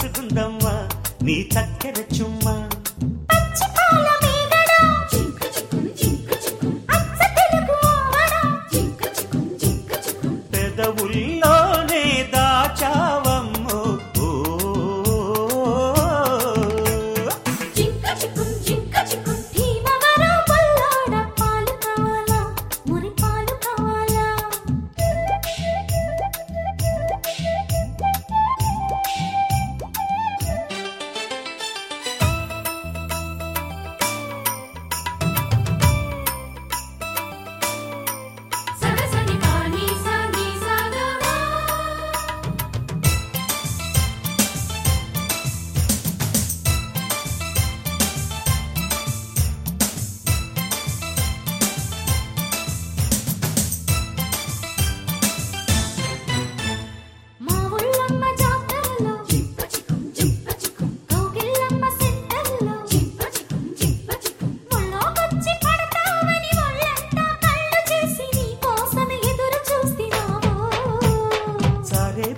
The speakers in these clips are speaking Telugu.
నరసపురం నీ చక్కెర చుమ్మా?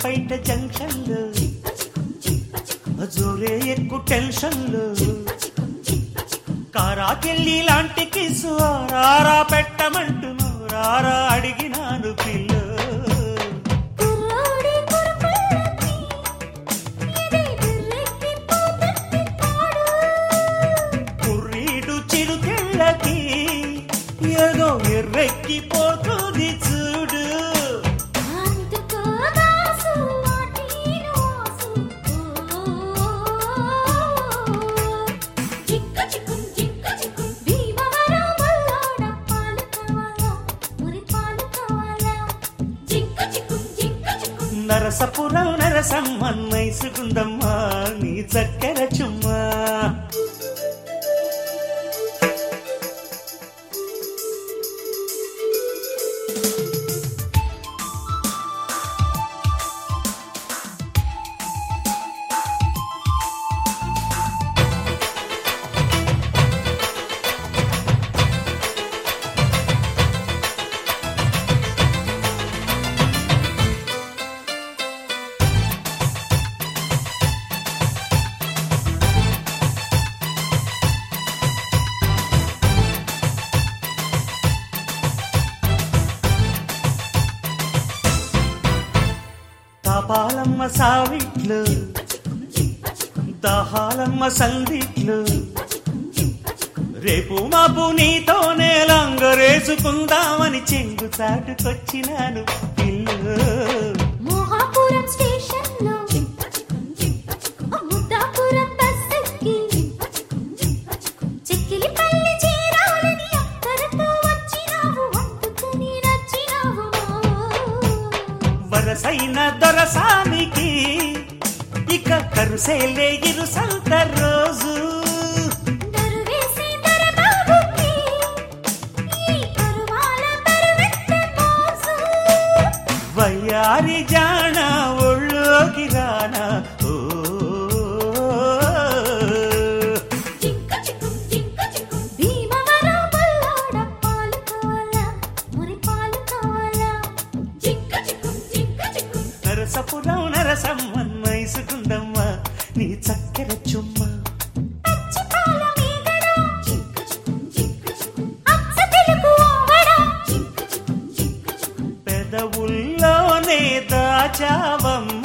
బయట జంక్షన్లు. జోరే ఎక్కువ టెన్షన్లు. కారాకెళ్ళి లాంటి కిసు రారా పెట్టమంటును రారా అడిగినాను పిల్ల. కుర్రోడి చిరుకెళ్ళకి ఏదో ఎర్రెక్కిపోతుంది చూడు నరసపురం నరసమ్మ నైసుకుందమ్మా నీ చక్కెర చుమ్మా. పాలమ్మ సావిట్లు దహాలమ్మ సందిట్లు. రేపు మాపు నీతోనే లంగరేసుకుందామని చెంగు చాటుకొచ్చినాను. దొరసానికి ఇక కరుసేలే ఇరు సంత రోజు. వయ్యారి జాణ ఒళ్ళోకి రానా నరసపురం నరసమ్మన్ మైసుకుందమ్మా నీ చక్కెర చుమ్మా. పెదవుల్లోనే దాచావమ్మ.